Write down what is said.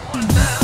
capul